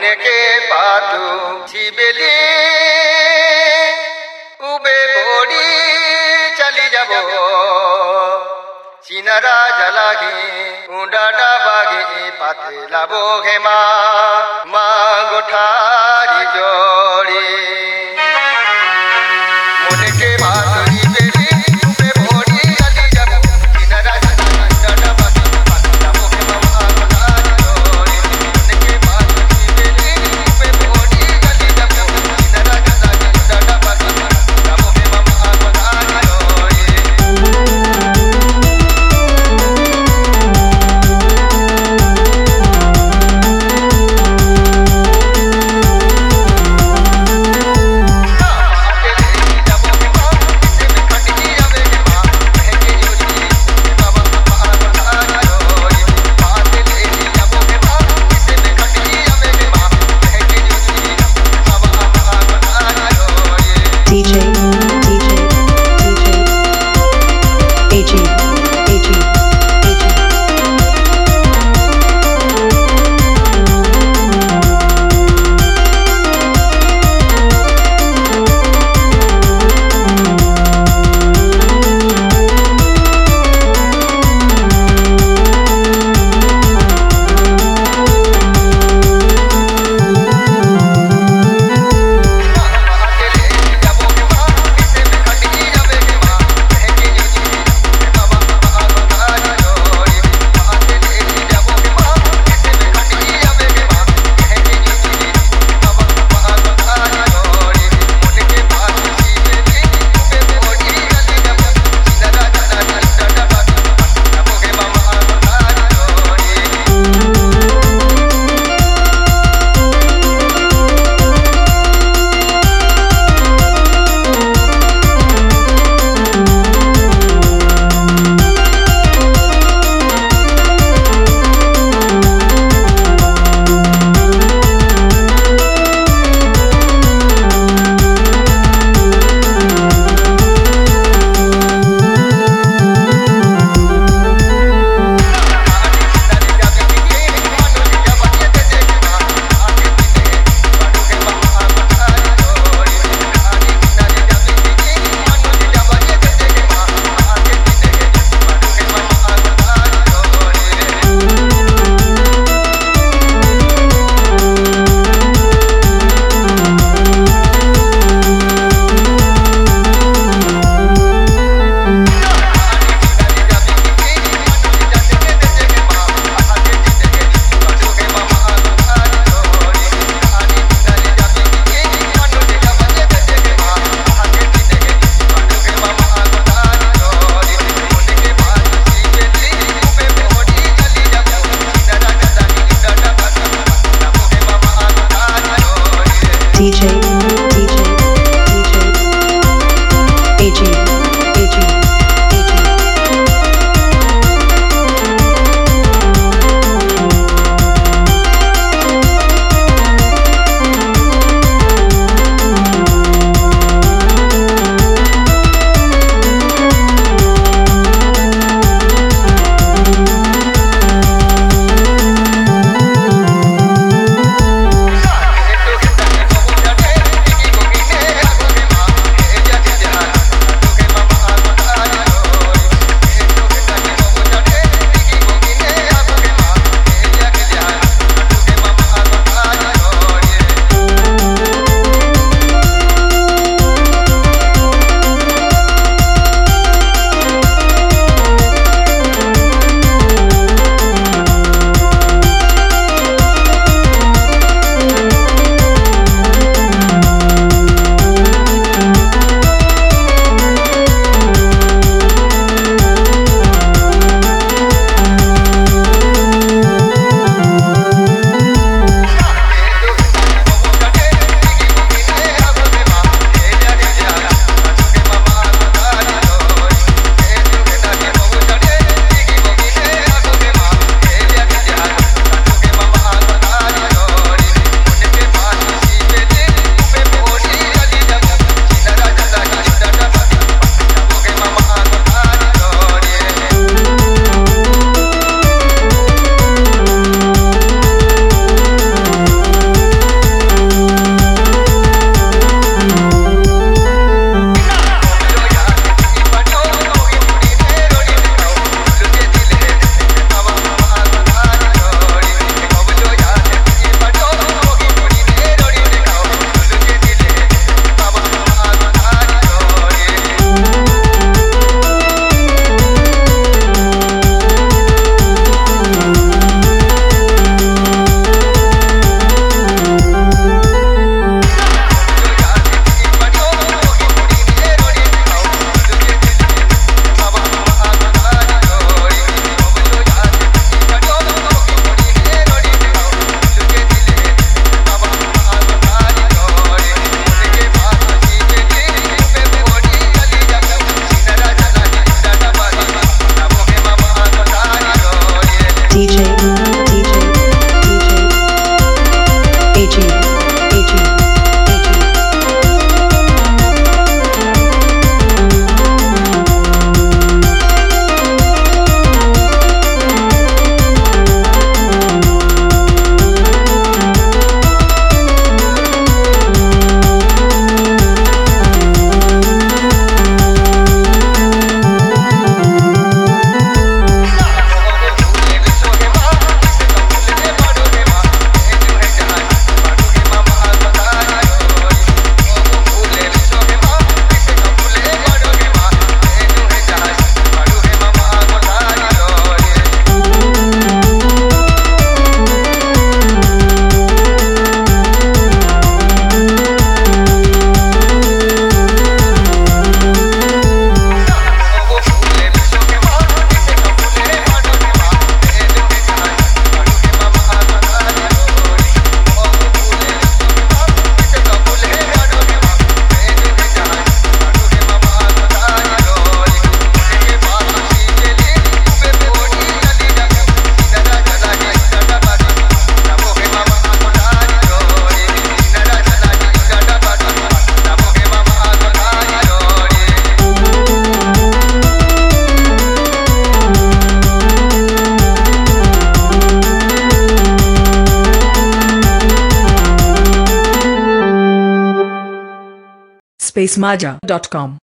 ಮನಕ್ಕೆ পাতু ছিবেলি উবে বড়ি চলি যাব। চিনারা জালাহি উডাডা বাগে পাতে লাবো হেমা DJ. DJ. spacemaja.com.